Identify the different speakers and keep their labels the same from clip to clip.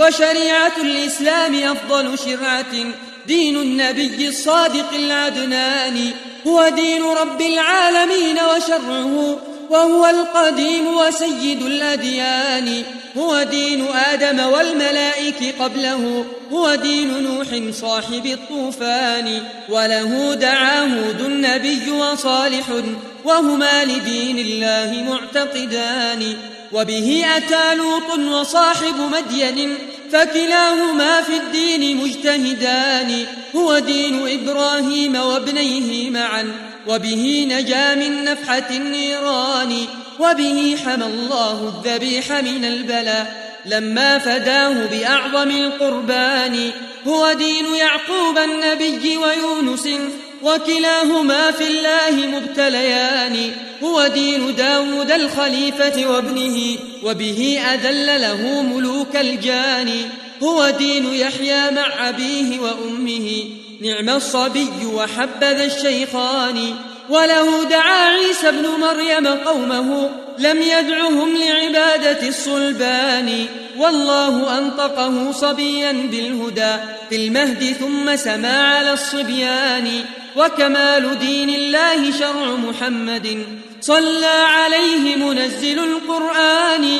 Speaker 1: وشريعة الإسلام أفضل شرعة. دين النبي الصادق العدنان هو دين رب العالمين وشرعه. وهو القديم وسيد الأديان. هو دين آدم والملائك قبله. هو دين نوح صاحب الطوفان. وله دعا هود النبي وصالح. وهما لدين الله معتقدان. وبه أتى لوط وصاحب مدين فكلاهما في الدين مجتهدان هو دين إبراهيم وابنيه معا وبه نجا من نفحة النيران وبه حمى الله الذبيح من البلاء لما فداه بأعظم القربان هو دين يعقوب النبي ويونس وكلاهما في الله مبتليان هو دين داود الخليفة وابنه وبه أذل له ملوك الجان هو دين يحيى مع أبيه وأمه نعم الصبي وحبذا الشيخان. وله دعا عيسى ابن مريم قومه لم يدعهم لعبادة الصلبان. والله أنطقه صبيا بالهدى في المهد ثم سما على الصبيان. وكمال دين الله شرع محمد. صلى عليه منزل القرآن.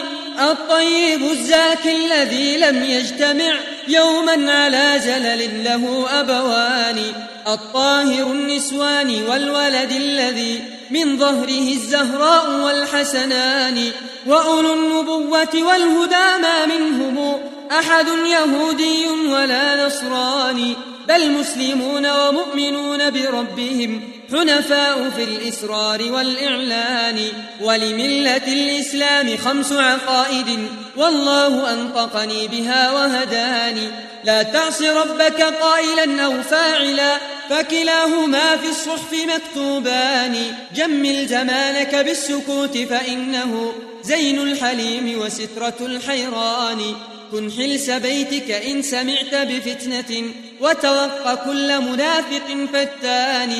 Speaker 1: الطيب الزاكي الذي لم يجتمع يوما على زلل له أبوان. الطاهر النسوان والولد الذي من ظهره الزهراء والحسنان. وأولو النبوة والهدى ما منهم أحد يهودي ولا نصراني. بل مسلمون ومؤمنون بربهم حنفاء في الإسرار والإعلان ولملة الإسلام خمس عقائد والله أنطقني بها وهداني. لا تعص ربك قائلا أو فاعلا فكلاهما في الصحف مكتوبان. جمل زمانك بالسكوت فإنه زين الحليم وسترة الحيران. كن حلس بيتك إن سمعت بفتنة وتوق كل منافق فتان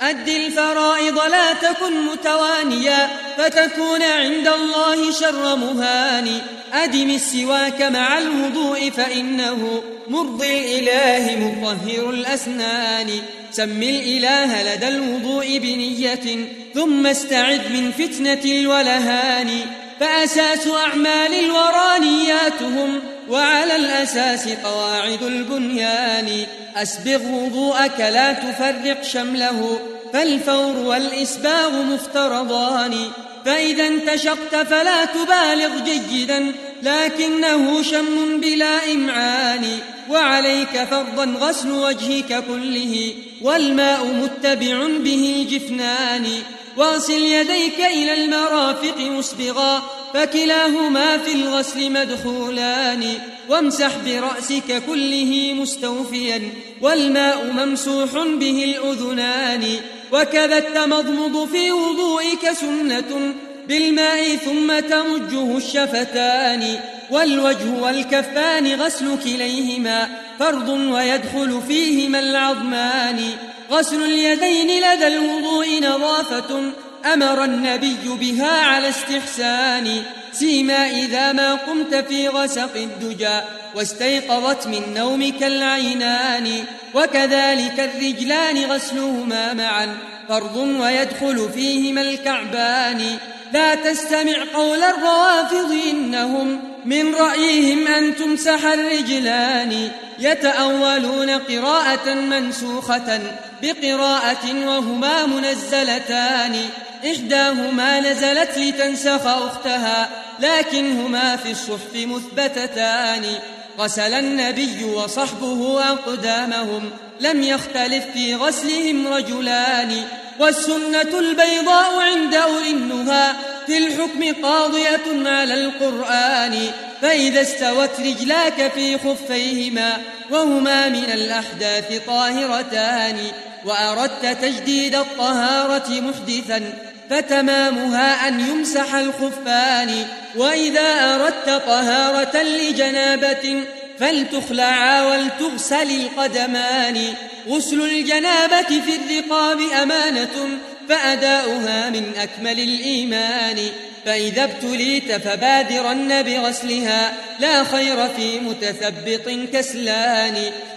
Speaker 1: أد الفرائض لا تكن متوانيا فتكون عند الله شر مهان أدم السواك مع الوضوء فإنه مرضي الإله مطهر الأسنان. سم الإله لدى الوضوء بنية ثم استعذ من فتنة الولهان. فأساس أعمال الورانياتهم وعلى الأساس قواعد البنيان. أسبغ وضوءك لا تفرق شمله فالفور والإسباغ مفترضان. فإذا انتشقت فلا تبالغ جيدا لكنه شم بلا إمعان. وعليك فرضا غسل وجهك كله والماء متبع به الجفنان. واصل يديك إلى المرافق مسبغا فكلاهما في الغسل مدخولان وامسح برأسك كله مستوفيا والماء ممسوح به الأذنان. وكذا التمضمض في وضوئك سنة بالماء ثم تمجه الشفتان. والوجه والكفان غسل كليهما فرض ويدخل فيهما العظمان. غسل اليدين لدى الوضوء نظافة أمر النبي بها على استحسان. سيما إذا ما قمت في غسق الدجى واستيقظت من نومك العينان. وكذلك الرجلان غسلهما معا فرض ويدخل فيهما الكعبان. لا تستمع قول الروافض إنهم من رأيهم أن تمسح الرجلان. يتأولون قراءة منسوخة بقراءة وهما منزلتان. إحداهما نزلت لتنسخ أختها لكنهما في الصحف مثبتتان. غسل النبي وصحبه أقدامهم لم يختلف في غسلهم رجلان. والسنة البيضاء عند أولنها في الحكم قاضية على القرآن. فإذا استوت رجلاك في خفيهما وهما من الأحداث طاهرتان. وأردت تجديد الطهارة محدثا. فتمامها أن يمسح الخفان وإذا أردت طهارة لجنابة فلتخلعا ولتغسل القدمان. غسل الجنابة في الرقاب أمانة فأداؤها من أكمل الإيمان. فإذا ابتليت فبادرن بغسلها. لا خير في متثبط كسلان.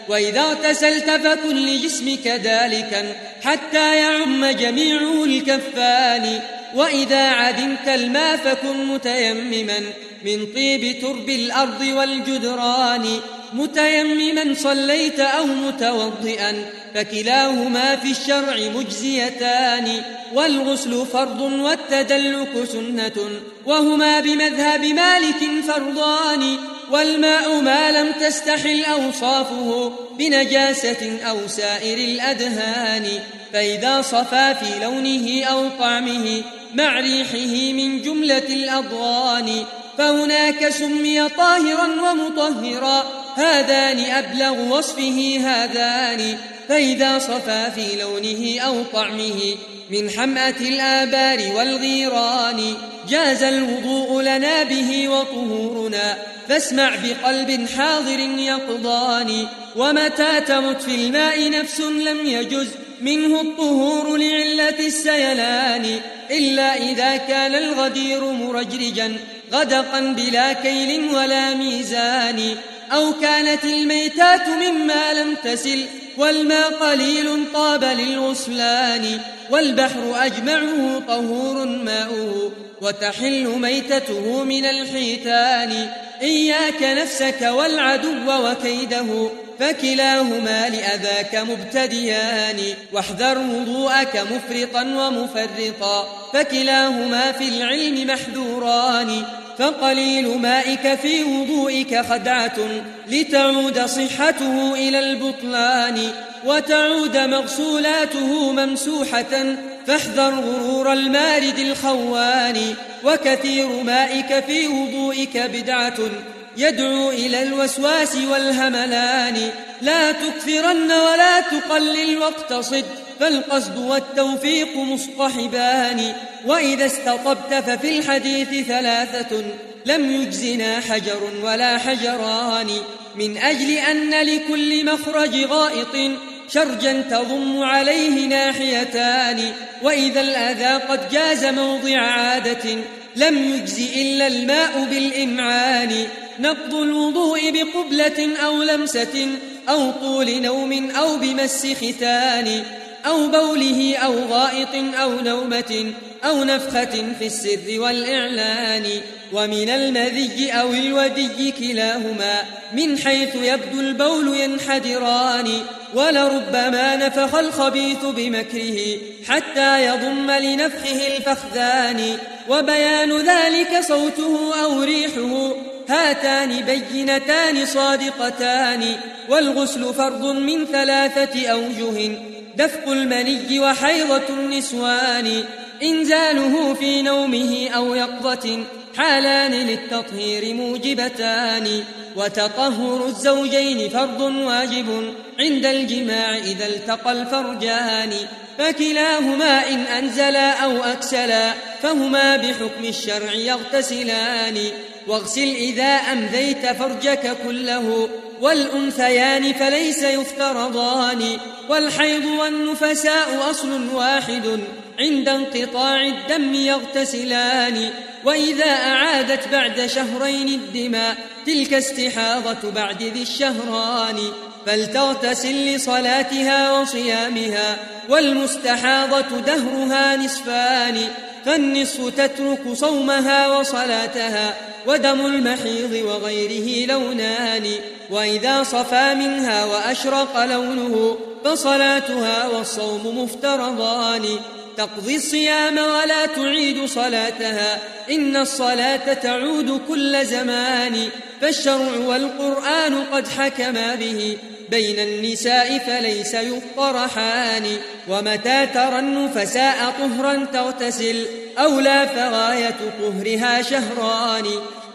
Speaker 1: وإذا اغتسلت فكن لجسمك ذلكا حتى يعم جميعه الكفان. وإذا عدمت الماء فكن متيمما من طيب ترب الأرض والجدران. متيمما صليت أو متوضئا فكلاهما في الشرع مجزيتان والغسل فرض والتدلك سنة وهما بمذهب مالك فرضان والماء ما لم تستحل أوصافه بنجاسة أو سائر الأدهان فإذا صفى في لونه أو طعمه مع ريحه من جملة الأضغان فهناك سمي طاهرا ومطهرا. هذان أبلغ وصفه هذان فإذا صفى في لونه أو طعمه من حمأة الآبار والغيران جاز الوضوء لنا به وطهورنا فاسمع بقلب حاضر يقضان ومتى تمت في الماء نفس لم يجز منه الطهور لعلة السيلان إلا إذا كان الغدير مرجرجا غدقا بلا كيل ولا ميزان. أو كانت الميتات مما لم تسل والماء قليل طاب للغسلان والبحر أجمعه طهور ماؤه وتحل ميتته من الحيتان. إياك نفسك والعدو وكيده فكلاهما لأذاك مبتديان. واحذر وضوءك مفرطا ومفرطا فكلاهما في العلم محذوران. فقليل مائك في وضوئك خدعة لتعود صحته إلى البطلان وتعود مغسولاته ممسوحة فاحذر غرور المارد الخوان وكثير مائك في وضوئك بدعة يدعو إلى الوسواس والهملان. لا تكثرن ولا تقلل واقتصد فالقصد والتوفيق مصطحبان وإذا استطبت ففي الحديث ثلاثة لم يجزنا حجر ولا حجران. من أجل أن لكل مخرج غائط شرجا تضم عليه ناحيتان. وإذا الأذى قد جاز موضع عادة لم يجز إلا الماء بالإمعان. نقض الوضوء بقبلة أو لمسة أو طول نوم أو بمس ختان. أو بوله أو غائط أو نومة أو نفخة في السر والإعلان ومن المذي أو الودي كلاهما من حيث يبدو البول ينحدران ولربما نفخ الخبيث بمكره حتى يضم لنفخه الفخذان. وبيان ذلك صوته أو ريحه هاتان بينتان صادقتان. والغسل فرض من ثلاثة أوجه. دفق المني وحيضة النسوان إنزاله في نومه أو يقظة حالان للتطهير موجبتان. وتطهر الزوجين فرض واجب عند الجماع إذا التقى الفرجان. فكلاهما إن أنزلا أو أكسلا فهما بحكم الشرع يغتسلان. واغسل إذا أمذيت فرجك كله والأنثيان فليس يفترضان والحيض والنفساء أصل واحد عند انقطاع الدم يغتسلان. وإذا أعادت بعد شهرين الدماء تلك استحاضة بعد ذي الشهران فلتغتسل لصلاتها وصيامها والمستحاضة دهرها نصفان فالنصف تترك صومها وصلاتها. ودم المحيض وغيره لونان وإذا صفى منها وأشرق لونه فصلاتها والصوم مفترضان. تقضي الصيام ولا تعيد صلاتها إن الصلاة تعود كل زمان. فالشرع والقرآن قد حكما به بين النساء فليس يطرحان ومتى ترى النفساء طهرا تغتسل أو لا فغاية طهرها شهران.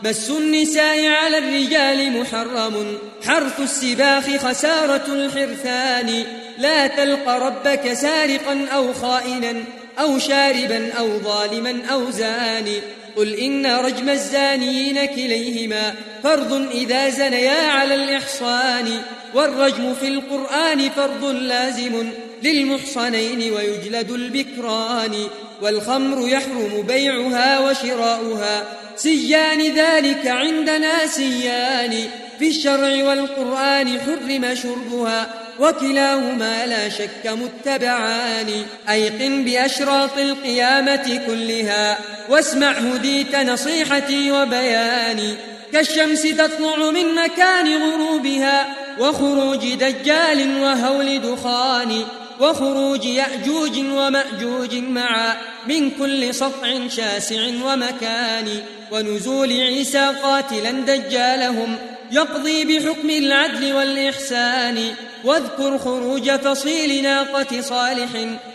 Speaker 1: مس النساء على الرجال محرم. حرث السباخ خسارة الحرثان. لا تلق ربك سارقا أو خائنا أو شاربا أو ظالما أو زاني قل إن رجم الزانيين كليهما فرض إذا زنيا على الإحصان. والرجم في القرآن فرض لازم للمحصنين ويجلد البكران. والخمر يحرم بيعها وشراؤها. سيان ذلك عندنا سيان. في الشرع والقرآن حرم شربها. وكلاهما لا شك متبعان. أيقن بأشراط القيامة كلها. واسمع هديت نصيحتي وبياني. كالشمس تطلع من مكان غروبها. وخروج دجال وهول دخان. وخروج يأجوج ومأجوج معا من كل سطع شاسع ومكان ونزول عيسى قاتلا دجالهم يقضي بحكم العدل والإحسان. واذكر خروج فصيل ناقة صالح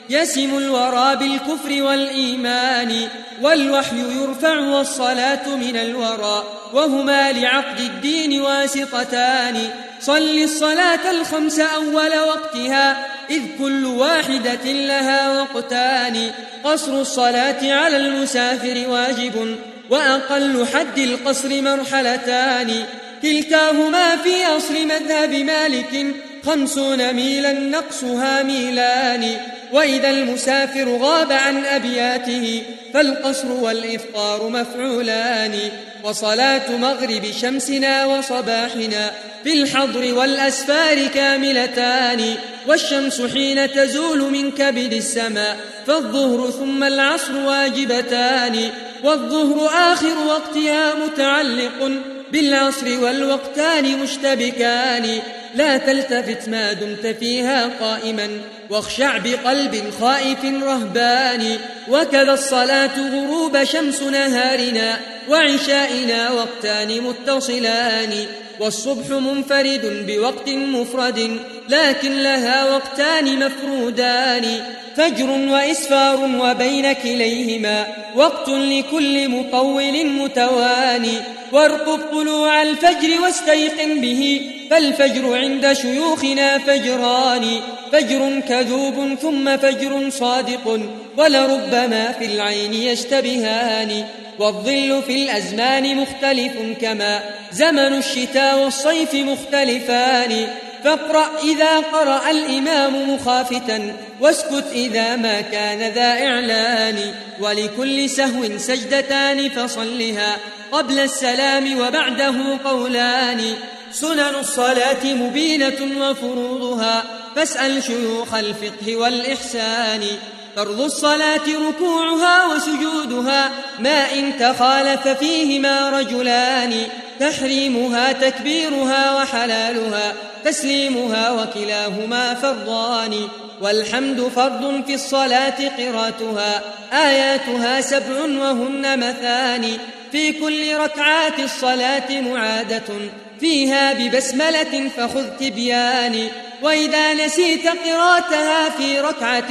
Speaker 1: يسم الورى بالكفر والإيمان والوحي يرفع والصلاة من الورى وهما لعقد الدين واسطتان. صل الصلاة الخمس أول وقتها إذ كل واحدة لها وقتان. قصر الصلاة على المسافر واجب وأقل حد القصر مرحلتان. كلتاهما في أصل مذهب مالك خمسون ميلا نقصها ميلان. وإذا المسافر غاب عن أبياته فالقصر والإفطار مفعولان. وصلاة مغرب شمسنا وصباحنا في الحضر والأسفار كاملتان. والشمس حين تزول من كبد السماء فالظهر ثم العصر واجبتان. والظهر آخر وقتها متعلق بالعصر والوقتان مشتبكان. لا تلتفت ما دمت فيها قائما واخشع بقلب خائف رهبان وكذا الصلاة غروب شمس نهارنا وعشائنا وقتان متصلان والصبح منفرد بوقت مفرد لكن لها وقتان مفرودان فجر وإسفار وبين كليهما وقت لكل مطول متواني وارقب طلوع الفجر واستيقن به فالفجر عند شيوخنا فجران فجر كذوب ثم فجر صادق ولربما في العين يشتبهان والظل في الأزمان مختلف كما زمن الشتاء والصيف مختلفان. فاقرأ إذا قرأ الإمام مخافتا واسكت إذا ما كان ذا إعلان. ولكل سهو سجدتان فصلها قبل السلام وبعده قولان. سنن الصلاة مبينة وفروضها. فاسأل شيوخ الفقه والإحسان. فرض الصلاة ركوعها وسجودها. ما إن تخالف فيهما رجلان. تحريمها تكبيرها وحلالها. تسليمها وكلاهما فرضان. والحمد فرض في الصلاة قراتها آياتها سبع وهن مثاني. في كل ركعات الصلاة معادة. فيها ببسملة فخذ تبيان وإذا نسيت قراتها في ركعة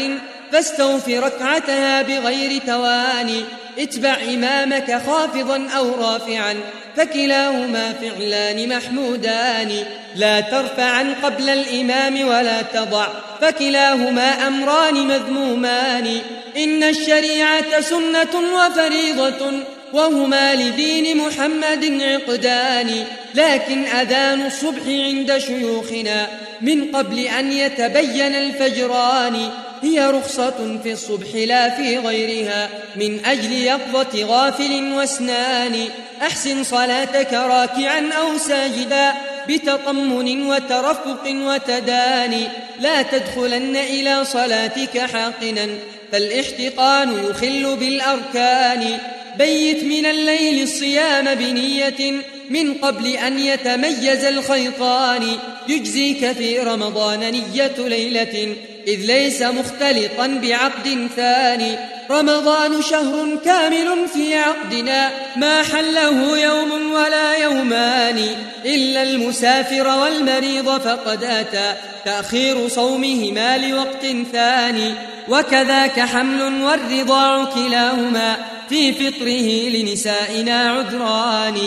Speaker 1: فاستوف ركعتها بغير تواني اتبع إمامك خافضا أو رافعا فكلاهما فعلان محمودان. لا ترفعا قبل الإمام ولا تضع فكلاهما أمران مذمومان. إن الشريعة سنة وفريضة وهما لدين محمد عقدان لكن أذان الصبح عند شيوخنا من قبل أن يتبين الفجران. هي رخصة في الصبح لا في غيرها من أجل يقظة غافل واسنان. أحسن صلاتك راكعا أو ساجدا بتطمن وترفق وتداني لا تدخلن إلى صلاتك حاقنا فالاحتقان يخل بالأركان. بيت من الليل الصيام بنية من قبل أن يتميز الخيطان. يجزيك في رمضان نية ليلة إذ ليس مختلطا بعقد ثاني. رمضان شهر كامل في عقدنا ما حله يوم ولا يومان. إلا المسافر والمريض فقد أتى تأخير صومهما لوقت ثاني. وكذاك حمل والرضاع كلاهما في فطره لنسائنا عذران.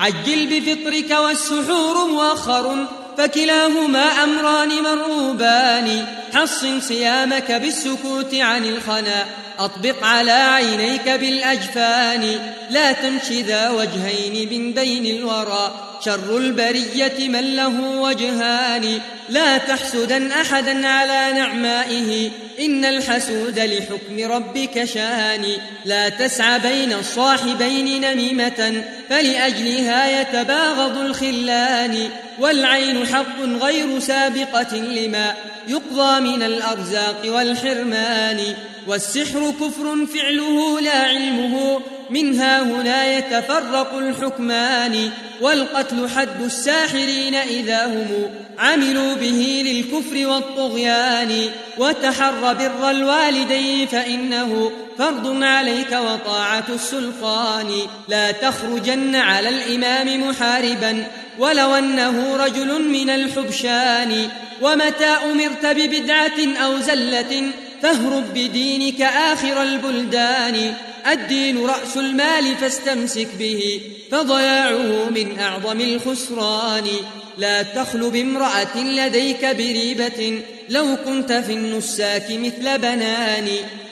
Speaker 1: عجل بفطرك والسحور مؤخر فكلاهما أمران مرغوبان. حصن صيامك بالسكوت عن الخنا. أطبق على عينيك بالأجفان لا تمش ذا وجهين من بين الورى. شر البرية من له وجهان لا تحسدن أحدا على نعمائه. إن الحسود لحكم ربك شان لا تسعى بين الصاحبين نميمة. فلأجلها يتباغض الخلان والعين حق غير سابقة لما يقضى من الأرزاق والحرمان. والسحر كفر فعله لا علمه منها هنا يتفرق الحكمان والقتل حد الساحرين إذا هم عملوا به للكفر والطغيان. وتحر بر الوالدين فإنه فرض عليك وطاعة السلطان. لا تخرجن على الإمام محاربا ولو أنه رجل من الحبشان. ومتى أمرت ببدعة أو زلة فاهرب بدينك آخر البلدان. الدين رأس المال فاستمسك به فضياعه من أعظم الخسران. لا تخل بامرأة لديك بريبة لو كنت في النساك مثل بنان.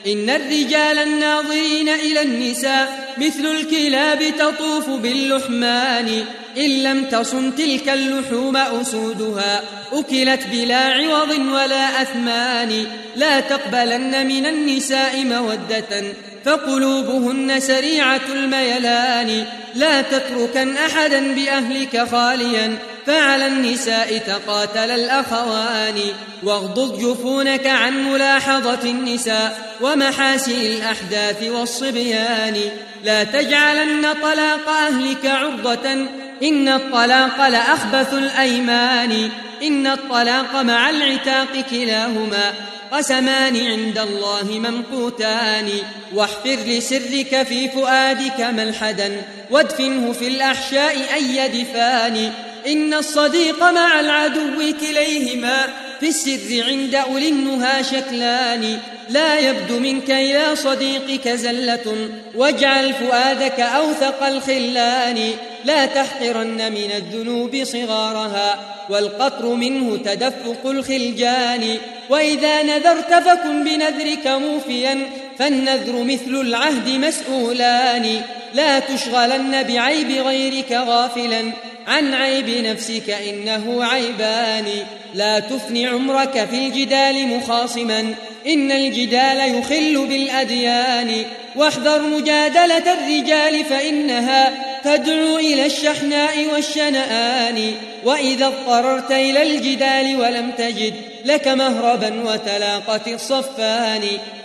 Speaker 1: إن الرجال الناظرين إلى النساء مثل الكلاب تطوف باللحمان. إن لم تصن تلك اللحوم أسودها أكلت بلا عوض ولا أثمان لا تقبلن من النساء مودة فقلوبهن سريعة الميلان لا تتركن أحدا بأهلك خاليا فعلى النساء تقاتل الأخوان. واغضض جفونك عن ملاحظة النساء ومحاسن الأحداث والصبيان. لا تجعلن طلاق أهلك عرضة إن الطلاق لأخبث الأيمان. إن الطلاق مع العتاق كلاهما. قسمان عند الله ممقوتان. واحفر لسرك في فؤادك ملحدا. وادفنه في الأحشاء أي دفان إن الصديق مع العدو كليهما. في السر عند أولي النهى شكلان. لا يبدو منك إلى صديقك زلة. واجعل فؤادك أوثق الخلان. لا تحقرن من الذنوب صغارها والقطر منه تدفق الخلجان. وإذا نذرت فكن بنذرك موفيا فالنذر مثل العهد مسؤولان. لا تشغلن بعيب غيرك غافلا عن عيب نفسك إنه عيبان. لا تفن عمرك في الجدال مخاصما. إن الجدال يخل بالأديان. واحذر مجادلة الرجال فإنها تدعو إلى الشحناء والشنآن. وإذا اضطررت إلى الجدال ولم تجد لك مهربا وتلاقت الصفان.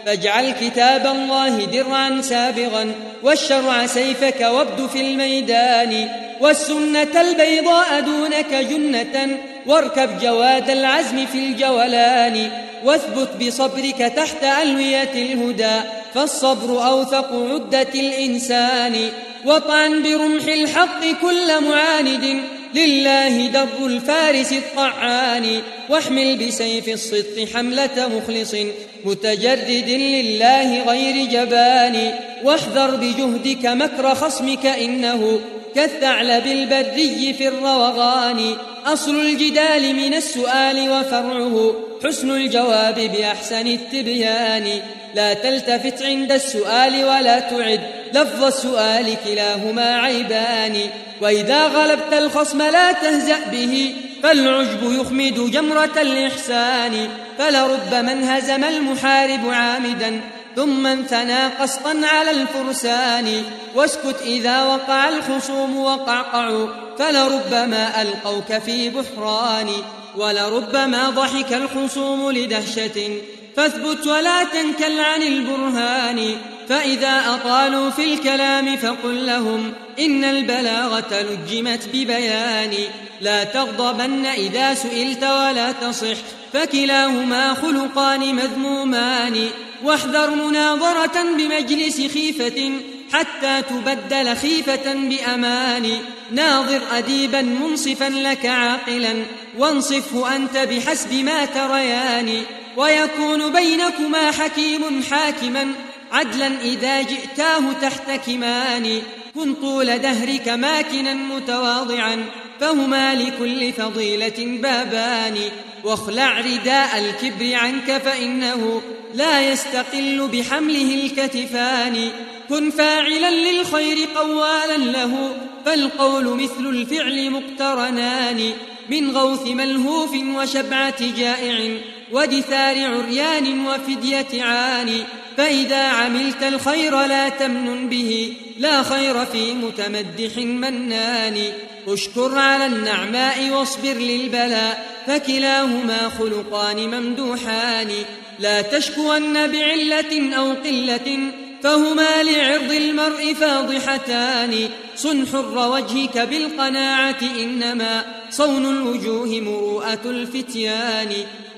Speaker 1: فاجعل كتاب الله درعا سابغا والشرع سيفك وابد في الميدان. والسنة البيضاء دونك جنة واركب جواد العزم في الجولان. واثبت بصبرك تحت ألوية الهدى فالصبر أوثق عدة الإنسان. وطعن برمح الحق كل معاند لله در الفارس الطعان. واحمل بسيف الصدق حملة مخلص متجرد لله غير جبان. واحذر بجهدك مكر خصمك إنه كالثعلب البري في الروغان. أصل الجدال من السؤال وفرعه حسن الجواب بأحسن التبيان. لا تلتفت عند السؤال ولا تعد لفظ السؤال كلاهما عيبان. وإذا غلبت الخصم لا تهزأ به فالعجب يخمد جمرة الإحسان. فلربما انهزم المحارب عامدا ثم انثنى قسطا على الفرسان. واسكت إذا وقع الخصوم وقعقعوا فلربما ألقوك في بحران. ولربما ضحك الخصوم لدهشة. فاثبت ولا تنكل عن البرهان. فإذا أطالوا في الكلام فقل لهم إن البلاغة لجمت ببيان. لا تغضبن إذا سئلت ولا تصح. فكلاهما خلقان مذمومان. واحذر مناظرة بمجلس خيفة حتى تبدل خيفة بأمان. ناظر أديبا منصفا لك عاقلا وانصفه أنت بحسب ما تريان ويكون بينكما حكيم حاكما عدلا إذا جئتاه تحتكمان كن طول دهرك ماكنا متواضعا فهما لكل فضيلة بابان. واخلع رداء الكبر عنك فإنه لا يستقل بحمله الكتفان. كن فاعلا للخير قوالا له فالقول مثل الفعل مقترنان. من غوث ملهوف وشبعة جائع ودثار عريان وفدية عاني فإذا عملت الخير لا تمنن به لا خير في متمدح منان. اشكر على النعماء واصبر للبلاء فكلاهما خلقان ممدوحان. لا تشكون بعلة أو قلة فهما لعرض المرء فاضحتان. صن حر وجهك بالقناعة إنما صون الوجوه مروءة الفتيان.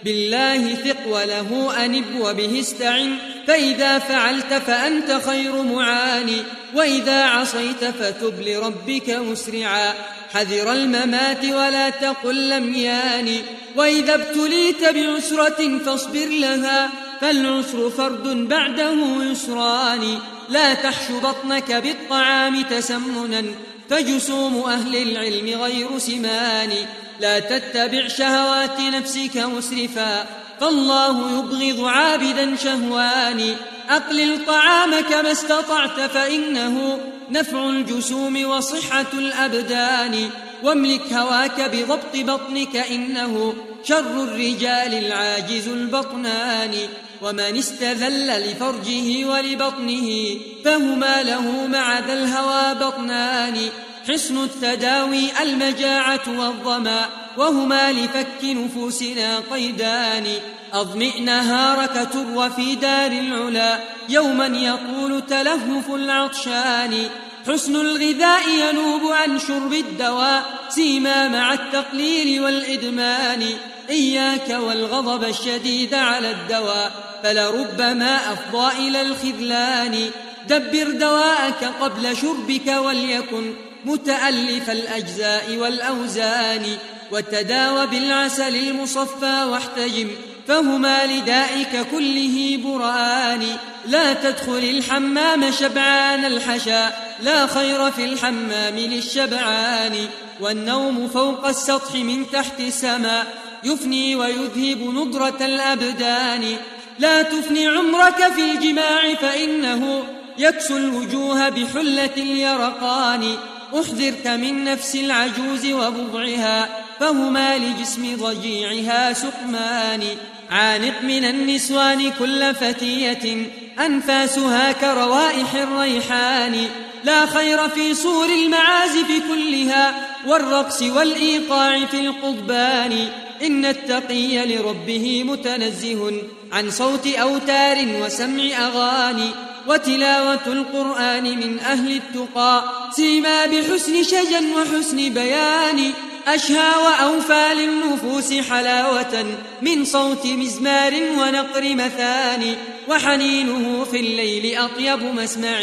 Speaker 1: بالله ثق وله أنب وبه استعن. فإذا فعلت فأنت خير معاني وإذا عصيت فتب لربك مسرعا. حذر الممات ولا تقل لم ياني وإذا ابتليت بعسرة فاصبر لها. فالعسر فرد بعده يسران. لا تحش بطنك بالطعام تسمنا. فجسوم أهل العلم غير سمان. لا تتبع شهوات نفسك مسرفا فالله يبغض عابدا شهوان. أقلل طعامك ما استطعت فإنه نفع الجسوم وصحة الأبدان. واملك هواك بضبط بطنك إنه شر الرجال العاجز البطنان. ومن استذل لفرجه ولبطنه فهما له مع ذا الهوى بطنان. حصن التداوي المجاعة والظمأ وهما لفك نفوسنا قيدان. أضمئ نهارك تر في دار العلا يوما يطول تلهف العطشان. حسن الغذاء ينوب عن شرب الدواء سيما مع التقليل والإدمان. إياك والغضب الشديد على الدواء فلربما أفضى إلى الخذلان. دبر دواءك قبل شربك وليكن متألف الأجزاء والأوزان وتداوى بالعسل المصفى واحتجم فهما لدائك كله برآن. لا تدخل الحمام شبعان الحشا لا خير في الحمام للشبعان. والنوم فوق السطح من تحت السماء يفني ويذهب نضرة الأبدان. لا تفني عمرك في الجماع فإنه يكسو الوجوه بحلة اليرقان. أحذرك من نفس العجوز وبضعها فهما لجسم ضجيعها سقمان. عانق من النسوان كل فتية أنفاسها كروائح الريحان. لا خير في صور المعازف كلها والرقص والإيقاع في القضبان. إن التقي لربه متنزه عن صوت أوتار وسمع أغاني. وتلاوة القرآن من أهل التقى سيما بحسن شجا وحسن بيان. أشهى وأوفى للنفوس حلاوة من صوت مزمار ونقر مثاني وحنينه في الليل أطيب مسمع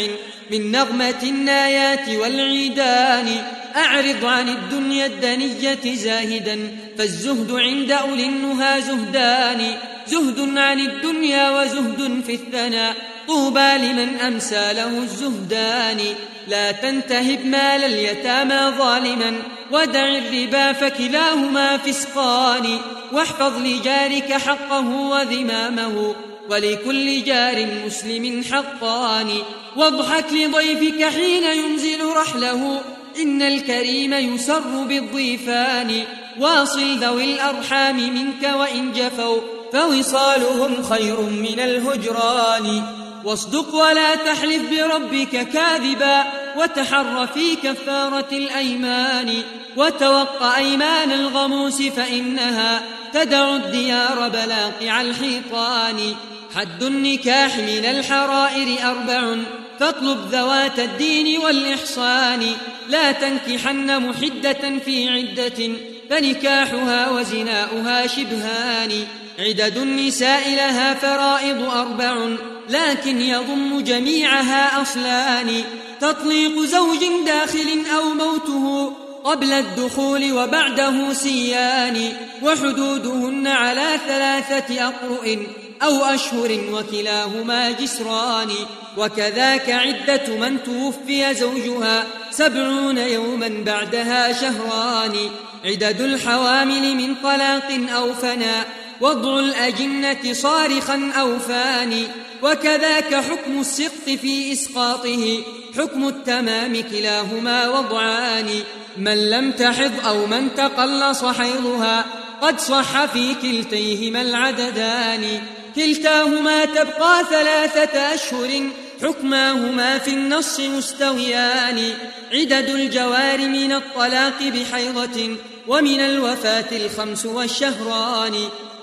Speaker 1: من نغمة النايات والعيدان. أعرض عن الدنيا الدنية زاهدا فالزهد عند أولي النهى زهدان. زهد عن الدنيا وزهد في الثناء. طوبى لمن أمسى له الزهدان. لا تنتهب مال اليتامى ظالما ودع الربا فكلاهما فسقان. واحفظ لجارك حقه وذمامه ولكل جار مسلم حقان. واضحك لضيفك حين ينزل رحله. إن الكريم يسر بالضيفان. واصل ذوي الأرحام منك وإن جفوا فوصالهم خير من الهجران. واصدق ولا تحلف بربك كاذبا وتحر في كفارة الأيمان وتوق أيمان الغموس فإنها تدع الديار بلاقع الحيطان. حد النكاح من الحرائر أربع فاطلب ذوات الدين والإحصان. لا تنكحن محدة في عدة فنكاحها وزناؤها شبهان. عدد النساء لها فرائض أربع لكن يضم جميعها أصلان. تطليق زوج داخل أو موته قبل الدخول وبعده سيان. وحدودهن على ثلاثة أقرؤ أو أشهر وكلاهما جسران. وكذاك عدة من توفي زوجها سبعون يوما بعدها شهران. عدد الحوامل من طلاق أو فناء. وضع الأجنة صارخا أو فاني. وكذاك حكم السقط في إسقاطه. حكم التمام كلاهما وضعان. من لم تحض أو من تقلص حيضها قد صح في كلتيهما العددان. كلتاهما تبقى ثلاثة أشهر حكماهما في النص مستويان. عدد الجوار من الطلاق بحيضة ومن الوفاة الخمس والشهران.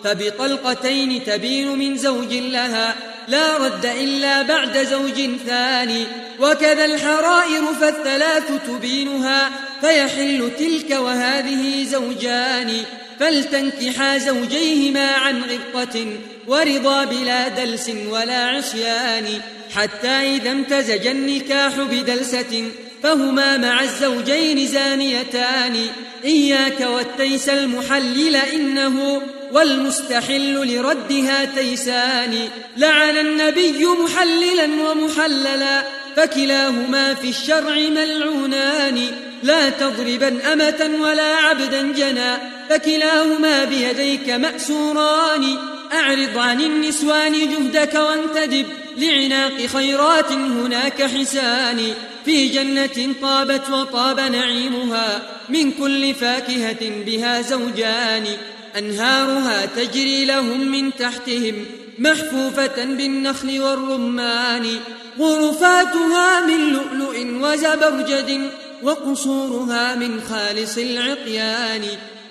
Speaker 1: فبطلقتين تبين من زوج لها لا رد إلا بعد زوج ثاني. وكذا الحرائر فالثلاث تبينها فيحل تلك وهذه زوجان. فلتنكحا زوجيهما عن غبطة ورضا بلا دلس ولا عصيان. حتى إذا امتزج النكاح بدلسة فهما مع الزوجين زانيتان. إياك والتيس المحلل إنه والمستحل لردها تيسان لعن النبي محللا ومحللا فكلاهما في الشرع ملعونان. لا تضربا أمة ولا عبدا جنا فكلاهما بيديك مأسوران. أعرض عن النسوان جهدك وانتدب لعناق خيرات هناك حسان. في جنة طابت وطاب نعيمها من كل فاكهة بها زوجان. أنهارها تجري لهم من تحتهم محفوفة بالنخل والرمان غرفاتها من لؤلؤ وزبرجد وقصورها من خالص العقيان.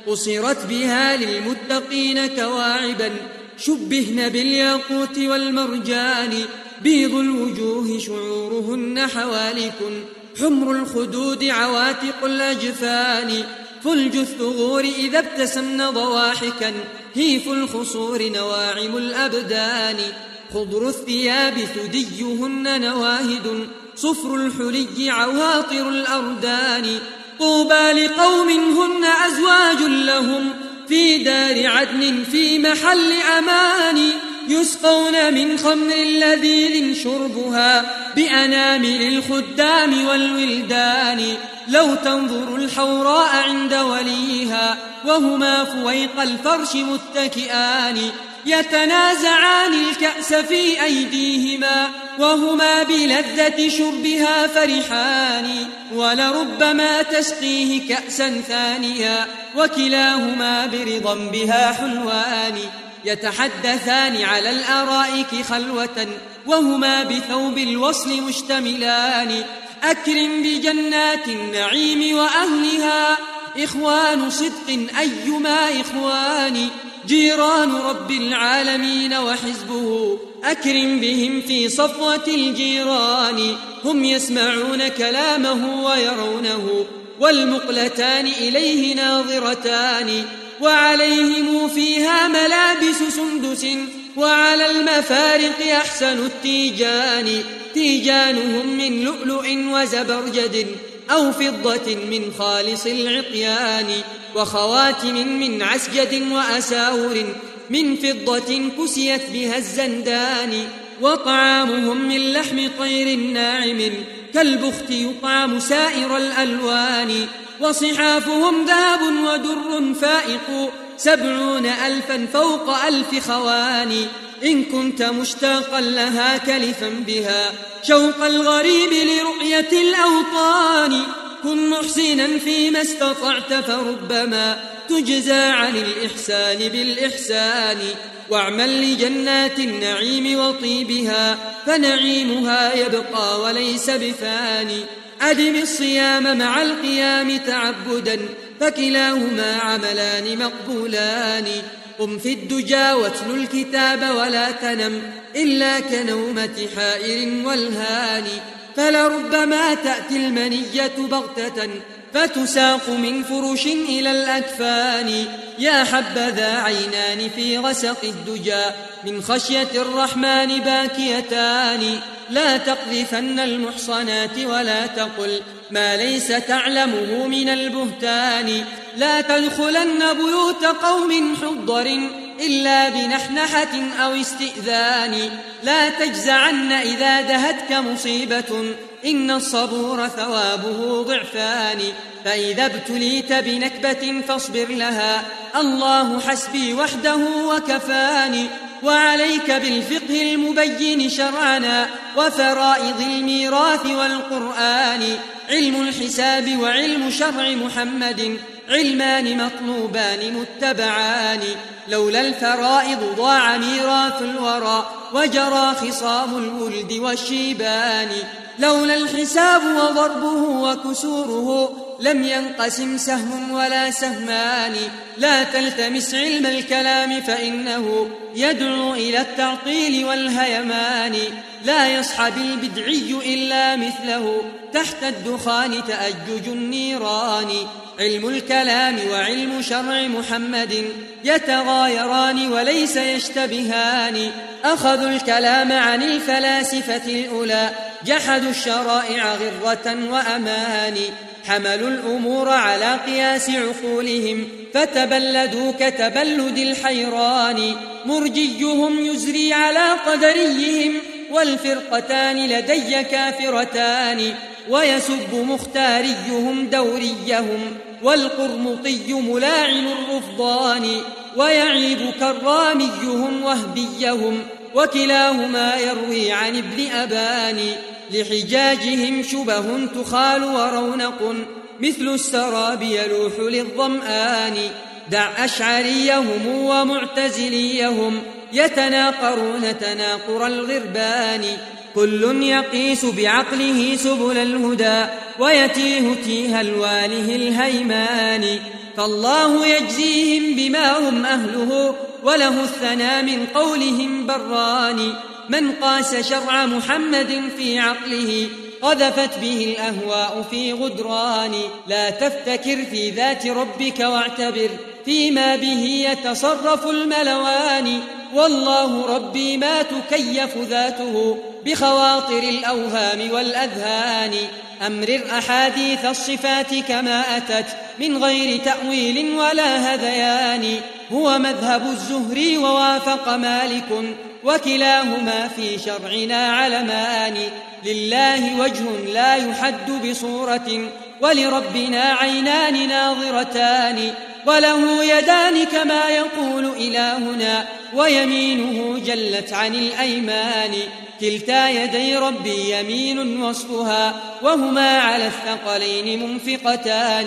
Speaker 1: قصرت بها للمتقين كواعبا شبهن بالياقوت والمرجان. بيض الوجوه شعورهن حوالك حمر الخدود عواتق الأجفان. فلج الثغور إذا ابتسمن ضواحكا. هيف الخصور نواعم الأبدان. خضر الثياب ثديهن نواهد. صفر الحلي عواطر الأردان. طوبى لقوم هن أزواج لهم. في دار عدن في محل أمان. يسقون من خمر لذيذ شربها بأنامل الخدام والولدان. لو تنظر الحوراء عند وليها وهما فويق الفرش متكئان. يتنازعان الكأس في أيديهما وهما بلذة شربها فرحان. ولربما تسقيه كأسا ثانيا وكلاهما برضا بها حلوان. يتحدثان على الأرائك خلوة وهما بثوب الوصل مشتملان. أكرم بجنات النعيم وأهلها. إخوان صدق أيما إخوان. جيران رب العالمين وحزبه. أكرم بهم في صفوة الجيران. هم يسمعون كلامه ويرونه. والمقلتان إليه ناظرتان. وعليهم فيها ملابس سندس وعلى المفارق أحسن التيجان. تيجانهم من لؤلؤ وزبرجد أو فضة من خالص العقيان وخواتم من عسجد وأساور من فضة كسيت بها الزندان. وطعامهم من لحم طير ناعم كالبخت يطعم سائر الألوان. وصحافهم ذهب ودر فائق. سبعون ألفا فوق ألف خوان. إن كنت مشتاقا لها كلفا بها. شوق الغريب لرؤية الأوطان. كن محسنا فيما استطعت فربما. تجزى عن الإحسان بالإحسان. واعمل لجنات النعيم وطيبها. فنعيمها يبقى وليس بفاني. أدم الصيام مع القيام تعبدا فكلاهما عملان مقبولان. قم في الدجى واتل الكتاب ولا تنم إلا كنومة حائر والهان. فلربما تأتي المنية بغتة فتساق من فرش إلى الأكفان. يا حبذا عينان في غسق الدجى من خشية الرحمن باكيتان. لا تقذفن المحصنات ولا تقل ما ليس تعلمه من البهتان. لا تدخلن بيوت قوم حضر إلا بنحنحة أو استئذان. لا تجزعن إذا دهتك مصيبة إن الصبور ثوابه ضعفان. فإذا ابتليت بنكبة فاصبر لها. الله حسبي وحده وكفاني. وعليك بالفقه المبين شرعنا وفرائض الميراث والقرآن علم الحساب وعلم شرع محمد علمان مطلوبان متبعان. لولا الفرائض ضاع ميراث الورى وجرى خصام الولد والشيبان. لولا الحساب وضربه وكسوره لم ينقسم سهم ولا سهمان. لا تلتمس علم الكلام فإنه يدعو إلى التعطيل والهيمان. لا يصحب البدعي إلا مثله. تحت الدخان تأجج النيران. علم الكلام وعلم شرع محمد يتغايران وليس يشتبهان. أخذوا الكلام عن الفلاسفة الأولى. جحدوا الشرائع غرة وأمان. حملوا الأمور على قياس عقولهم فتبلدوا كتبلد الحيران. مرجيهم يزري على قدريهم والفرقتان لدي كافرتان. ويسب مختاريهم دوريهم والقرمطي ملاعن الرفضان. ويعيب كراميهم وهبيهم وكلاهما يروي عن ابن أبان. لحجاجهم شبه تخال ورونق مثل السراب يلوح للظمآن. دع أشعريهم ومعتزليهم يتناقرون تناقر الغربان. كل يقيس بعقله سبل الهدى ويتيه تيه الواله الهيمان. فالله يجزيهم بما هم أهله وله الثنى من قولهم بران. من قاس شرع محمد في عقله قذفت به الأهواء في غدران. لا تفتكر في ذات ربك واعتبر فيما به يتصرف الملوان. والله ربي ما تكيف ذاته بخواطر الأوهام والأذهان. أمرر أحاديث الصفات كما أتت من غير تأويل ولا هذيان. هو مذهب الزهري ووافق مالك. وكلاهما في شرعنا علمان. لله وجه لا يحد بصورة ولربنا عينان ناظرتان. وله يدان كما يقول إلهنا ويمينه جلت عن الأيمان. كلتا يدي ربي يمين وصفها وهما على الثقلين منفقتان.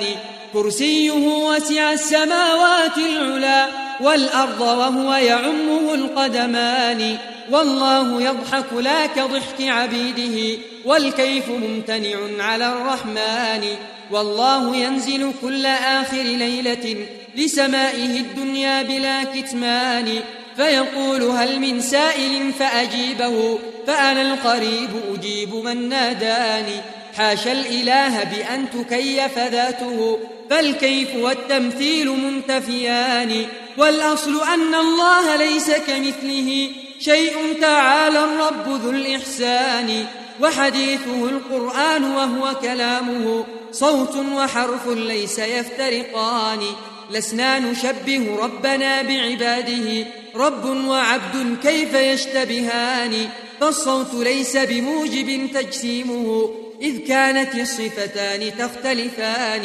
Speaker 1: كرسيه وسع السماوات العلا والأرض وهو يعمه القدمان. والله يضحك لا كضحك عبيده والكيف ممتنع على الرحمن. والله ينزل كل آخر ليلة لسمائه الدنيا بلا كتمان. فيقول هل من سائل فأجيبه فأنا القريب أجيب من ناداني. حاشا الإله بأن تكيف ذاته فالكيف والتمثيل منتفيان والأصل أن الله ليس كمثله شيء تعالى الرب ذو الإحسان وحديثه القرآن وهو كلامه صوت وحرف ليس يفترقان لسنا نشبه ربنا بعباده رب وعبد كيف يشتبهان فالصوت ليس بموجب تجسيمه إذ كانت الصفتان تختلفان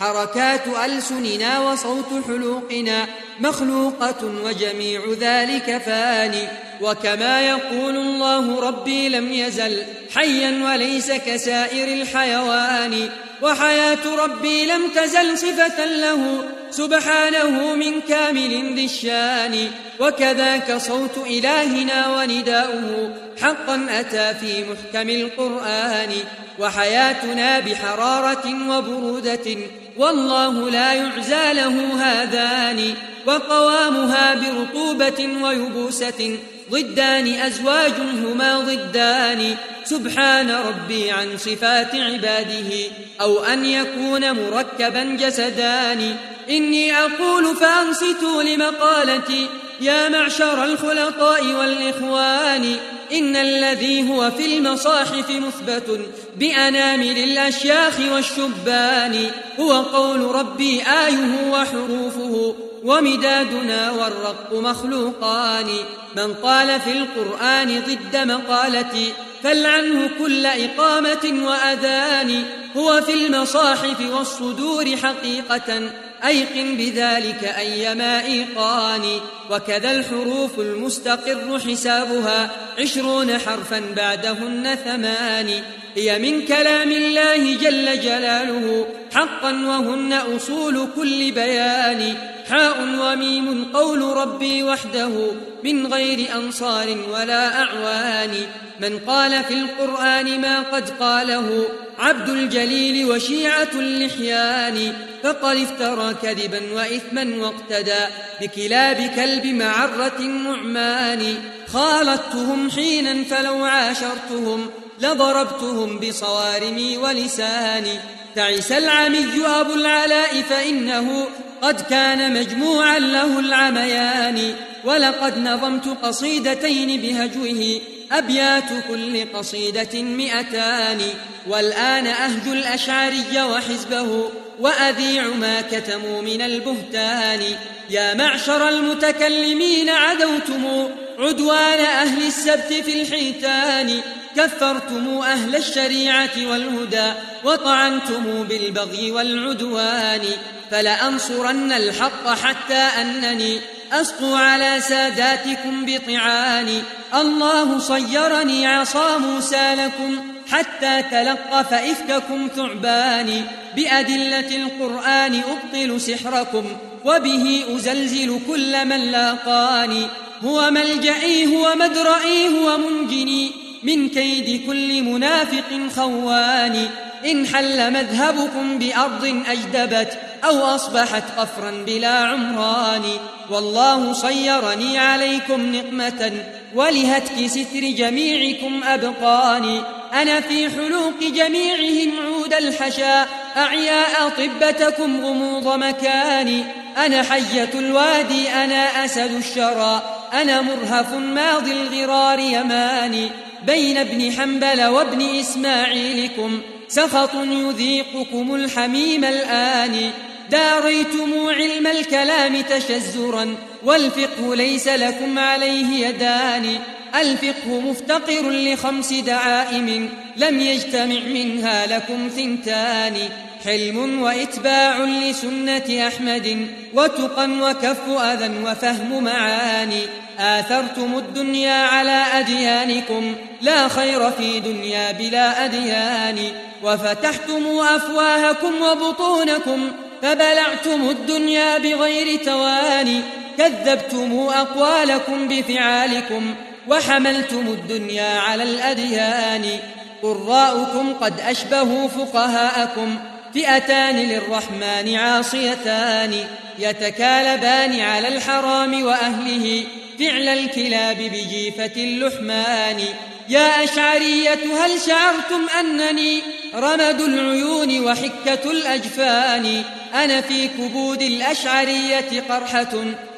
Speaker 1: حركات ألسننا وصوت حلوقنا مخلوقة وجميع ذلك فاني. وكما يقول الله ربي لم يزل حيا وليس كسائر الحيوان. وحياة ربي لم تزل صفة له سبحانه من كامل ذي الشان. وكذاك صوت إلهنا ونداؤه حقا أتى في محكم القرآن. وحياتنا بحرارة وبرودة والله لا يعزى له هذان وقوامها برطوبة ويبوسة ضدان أزواج هما ضدان. سبحان ربي عن صفات عباده أو أن يكون مركبا جسدان. إني أقول فأنصتوا لمقالتي يا معشر الخلطاء والإخوان. إن الذي هو في المصاحف مثبت بأنامل الأشياخ والشبان هو قول ربي آيه وحروفه ومدادنا والرق مخلوقان. من قال في القرآن ضد مقالتي فلعنه كل إقامة وأذان. هو في المصاحف والصدور حقيقة أيقن بذلك أيما إيقان. وكذا الحروف المستقر حسابها عشرون حرفا بعدهن ثمان هي من كلام الله جل جلاله. حقا وهن أصول كل بيان. حاء وميم قول ربي وحده. من غير أنصار ولا أعوان. من قال في القرآن ما قد قاله. عبد الجليل وشيعة اللحيان. فقد افترى كذبا وإثما واقتدى. بكلاب معرة نعمان خالطتهم حينا فلو عاشرتهم لضربتهم بصوارمي ولساني. تعس العمي أبو العلاء فإنه قد كان مجموعا له العميان. ولقد نظمت قصيدتين بهجوه أبيات كل قصيدة مئتان. والآن أهج الأشعري وحزبه وأذيع ما كتموا من البهتان. يا معشر المتكلمين عدوتم عدوان أهل السبت في الحيتان. كفرتم أهل الشريعة والهدى وطعنتم بالبغي والعدوان. فلأنصرن الحق حتى أنني أسقو على ساداتكم بطعاني الله صيرني عصا موسى لكم حتى تلقف إفككم ثعباني بأدلة القرآن أبطل سحركم وبه أزلزل كل من لاقاني هو ملجئي هو مدرئي هو منجني من كيد كل منافق خوان إن حل مذهبكم بأرض أجدبت أو أصبحت قفرا بلا عمران والله صيرني عليكم نقمة ولهتك ستر جميعكم أبقاني. أنا في حلوق جميعهم عود الحشا أعياء طبتكم غموض مكاني. أنا حية الوادي أنا أسد الشرى. أنا مرهف ماضي الغرار يماني. بين ابن حنبل وابن إسماعيلكم سخط يذيقكم الحميم الآن داريتم علم الكلام تشزرا والفقه ليس لكم عليه يدان. الفقه مفتقر لخمس دعائم لم يجتمع منها لكم ثنتان. حلم وإتباع لسنة أحمد وتقى وكف أذى وفهم معاني. آثرتم الدنيا على أديانكم لا خير في دنيا بلا أديان. وفتحتم أفواهكم وبطونكم فبلعتم الدنيا بغير تواني كذبتم أقوالكم بفعالكم وحملتم الدنيا على الأديان. قراؤكم قد أشبهوا فقهاءكم فئتان للرحمن عاصيتان. يتكالبان على الحرام وأهله فعل الكلاب بجيفة اللحمان. يا أشعرية هل شعرتم أنني رمد العيون وحكة الأجفان؟ أنا في كبود الأشعرية قرحة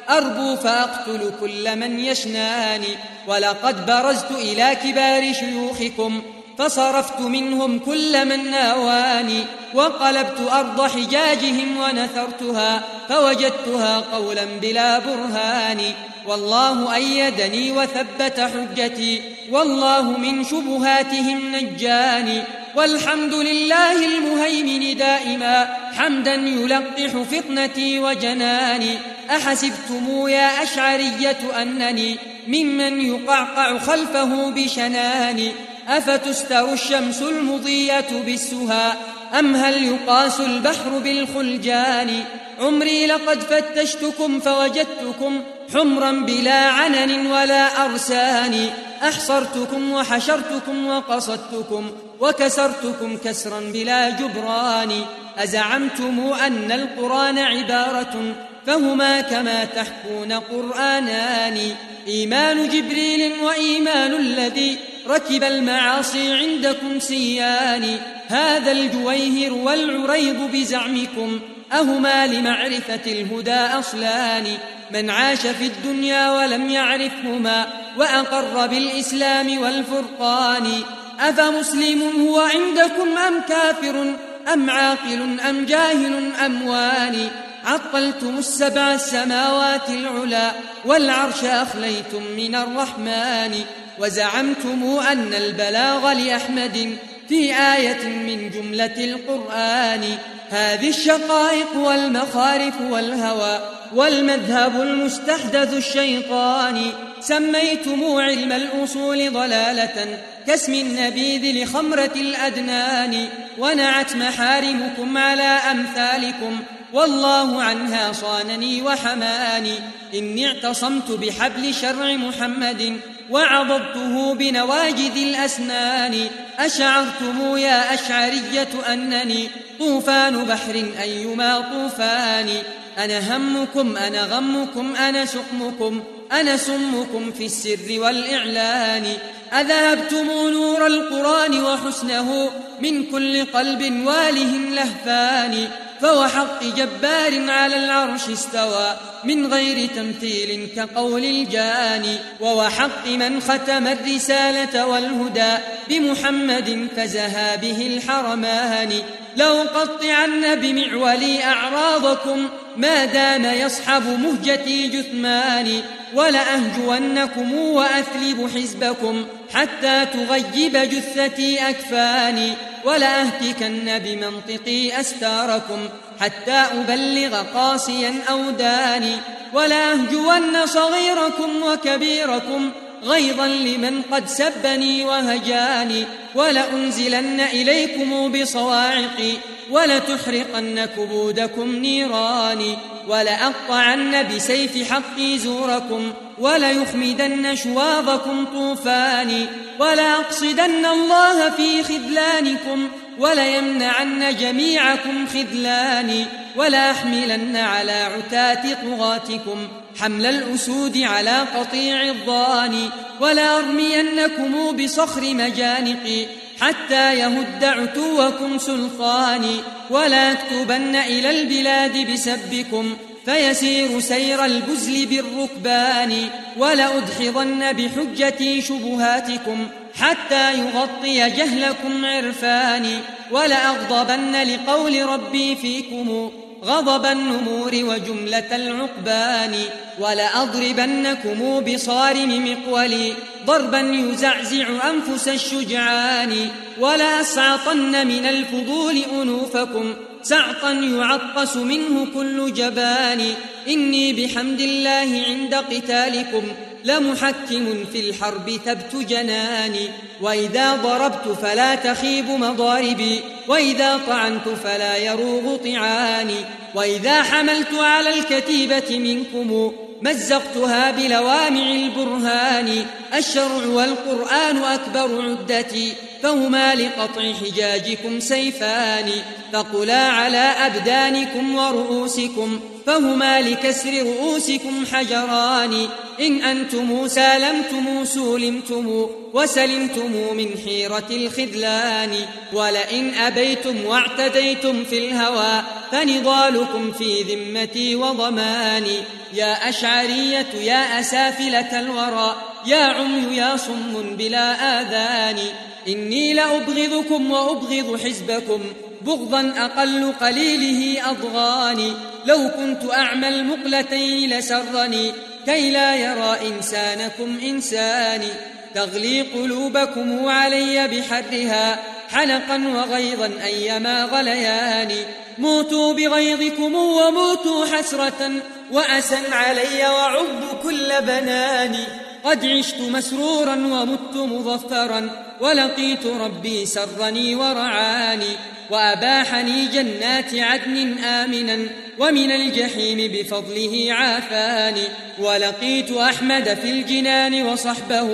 Speaker 1: أربو فأقتل كل من يشناني ولقد برزت إلى كبار شيوخكم فصرفت منهم كل من ناواني وقلبت أرض حجاجهم ونثرتها فوجدتها قولا بلا برهان. والله أيدني وثبت حجتي والله من شبهاتهم نجاني. والحمد لله المهيمن دائما حمدا يلقح فطنتي وجناني. أحسبتم يا أشعرية أنني ممن يقعقع خلفه بشناني. أفتستر الشمس المضية بالسها أم هل يقاس البحر بالخلجان؟ عمري لقد فتشتكم فوجدتكم حمرا بلا عنن ولا أرسان أحصرتكم وحشرتكم وقصدتكم وكسرتكم كسرا بلا جبران أزعمتم أن القرآن عبارة فهما كما تحكون قرآنان إيمان جبريل وإيمان الذي ركب المعاصي عندكم سيان هذا الجويهر والعريض بزعمكم أهما لمعرفة الهدى أصلان. من عاش في الدنيا ولم يعرفهما وأقر بالإسلام والفرقان. أفمسلم هو عندكم أم كافر؟ أم عاقل أم جاهل أم واني عطلتم السبع السماوات العلا والعرش أخليتم من الرحمن. وزعمتم أن البلاغ لأحمد في آية من جملة القرآن. هذه الشقائق والمخارف والهوى والمذهب المستحدث الشيطاني سميتم علم الأصول ضلالة كاسم النبيذ لخمرة الأدنان. ونعت محارمكم على أمثالكم. والله عنها صانني وحماني. إني اعتصمت بحبل شرع محمد وعضدته بنواجذ الأسنان. أشعرتم يا أشعرية أنني طوفان بحر أيما طوفان؟ أنا همكم أنا غمكم أنا سقمكم أنا سمكم في السر والإعلان. أذهبتم نور القرآن وحسنه من كل قلب وآله لهفان. فوحق جبار على العرش استوى من غير تمثيل كقول الجاني ووحق من ختم الرسالة والهدى بمحمد فزها به الحرمان لو قطعن بمعولي أعراضكم ما دام يصحب مهجتي جثماني. ولأهجونكم وأثلب حزبكم حتى تغيب جثتي أكفاني. ولأهتكن بمنطقي أستاركم حتى أبلغ قاسيا أو داني ولأهجون صغيركم وكبيركم غيظا لمن قد سبني وهجاني ولأنزلن إليكم بصواعقي ولتحرقن كبودكم نيراني ولأقطعن بسيف حقي زوركم وليخمدن شواظكم طوفاني ولأقصدن الله في خذلانكم وليمنعن جميعكم خذلاني ولأحملن على عتاة طغاتكم حمل الأسود على قطيع الضاني ولأرمينكم بصخر مجانقي حتى يهد عتوكم سلطاني ولا اكتبن إلى البلاد بسبكم فيسير سير البزل بالركبان ولأدحضن بحجتي شبهاتكم حتى يغطي جهلكم عرفاني ولأغضبن لقول ربي فيكم غضب النمور وجملة العقبان ولأضربنكم بصارم مقولي ضربا يزعزع أنفس الشجعان ولأسعطن من الفضول أنوفكم سعطا يعطس منه كل جبان. إني بحمد الله عند قتالكم لمحكم في الحرب ثبت جناني وإذا ضربت فلا تخيب مضاربي وإذا طعنت فلا يروغ طعاني. وإذا حملت على الكتيبة منكم مزقتها بلوامع البرهان. الشرع والقرآن أكبر عدتي فهما لقطع حجاجكم سيفان فقلا على أبدانكم ورؤوسكم فهما لكسر رؤوسكم حجران إن أنتم سالمتم سولمتم وسلمتم من حيرة الخذلان ولئن أبيتم واعتديتم في الهوى فنضالكم في ذمتي وضماني يا أشعرية يا أسافلة الورى يا عمي يا صم بلا آذان إني لأبغضكم وأبغض حزبكم. بغضا أقل قليله أضغاني. لو كنت أعمى المقلتين لسرني. كي لا يرى إنسانكم إنساني. تغلي قلوبكم علي بحرها. حنقا وغيظا أيما غليان موتوا بغيظكم وموتوا حسرة. وأسا علي وعب كل بناني. قد عشت مسرورا ومت مظفرا. ولقيت ربي سرني ورعاني وأباحني جنات عدن آمنا ومن الجحيم بفضله عافاني ولقيت أحمد في الجنان وصحبه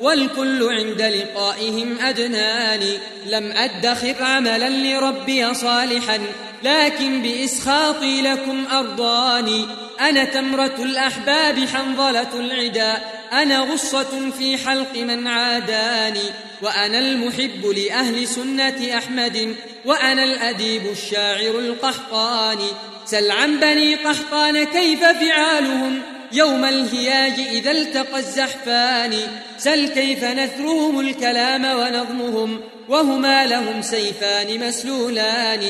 Speaker 1: والكل عند لقائهم أدناني لم أدخر عملا لربي صالحا لكن بإسخاطي لكم أرضاني. أنا تمرة الأحباب حنظلة العدا. أنا غصة في حلق من عاداني. وأنا المحب لأهل سنة أحمد. وأنا الأديب الشاعر القحطاني. سل عن بني قحطان كيف فعالهم؟ يوم الهياج إذا التقى الزحفان سل كيف نثرهم الكلام ونظمهم وهما لهم سيفان مسلولان.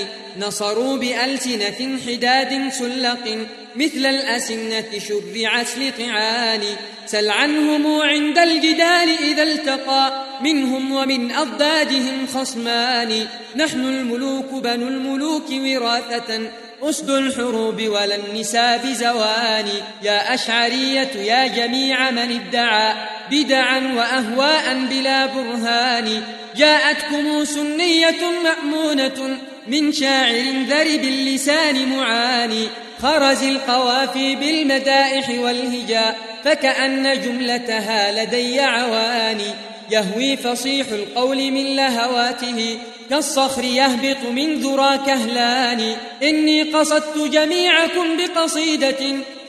Speaker 1: نصروا بألسنة حداد سلق مثل الأسنة شرعت لطعان. سل عنهم عند الجدال إذا التقى منهم ومن أضدادهم خصمان. نحن الملوك بنو الملوك وراثة أسد الحروب ولا النساء بزوان. يا أشعرية يا جميع من ادعى بدعا وأهواء بلا برهان. جاءتكم سنية مأمونة من شاعر ذرب اللسان معاني. خرز القوافي بالمدائح والهجاء فكأن جملتها لدي عواني. يهوي فصيح القول من لهواته كالصخر يهبط من ذرى كهلان. إني قصدت جميعكم بقصيدة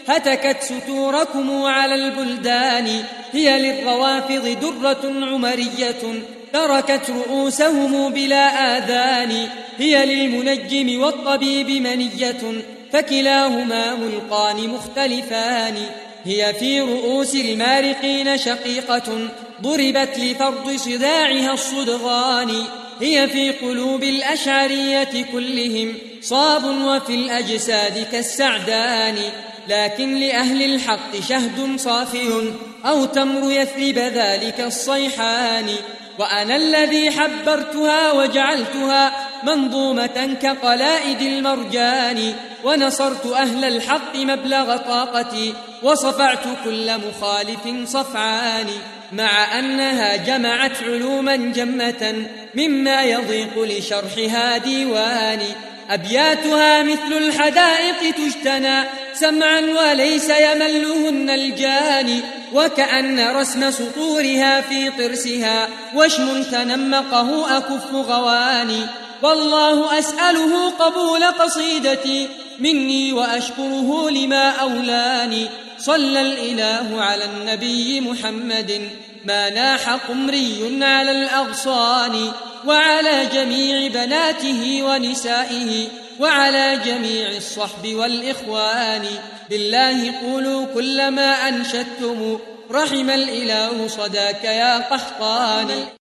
Speaker 1: هتكت ستوركم على البلدان. هي للروافض درة عمرية تركت رؤوسهم بلا آذان. هي للمنجم والطبيب منية فكلاهما ملقان مختلفان. هي في رؤوس المارقين شقيقة ضربت لفرض صداعها الصدغان. هي في قلوب الأشعرية كلهم صاب وفي الأجساد كالسعدان. لكن لأهل الحق شهد صافي أو تمر يثرب ذلك الصيحان. وأنا الذي حبرتها وجعلتها منظومة كقلائد المرجان. ونصرت أهل الحق مبلغ طاقتي وصفعت كل مخالف صفعان. مع أنها جمعت علوما جمة مما يضيق لشرحها ديواني أبياتها مثل الحدائق تجتنى سمعا وليس يملهن الجاني وكأن رسم سطورها في طرسها وشم تنمقه أكف غواني والله أسأله قبول قصيدتي مني وأشكره لما أولاني. صلى الإله على النبي محمد ما ناح قمري على الأغصان وعلى جميع بناته ونسائه وعلى جميع الصحب والإخوان. بالله قولوا كل ما أنشدتم رحم الإله صداك يا قحطان.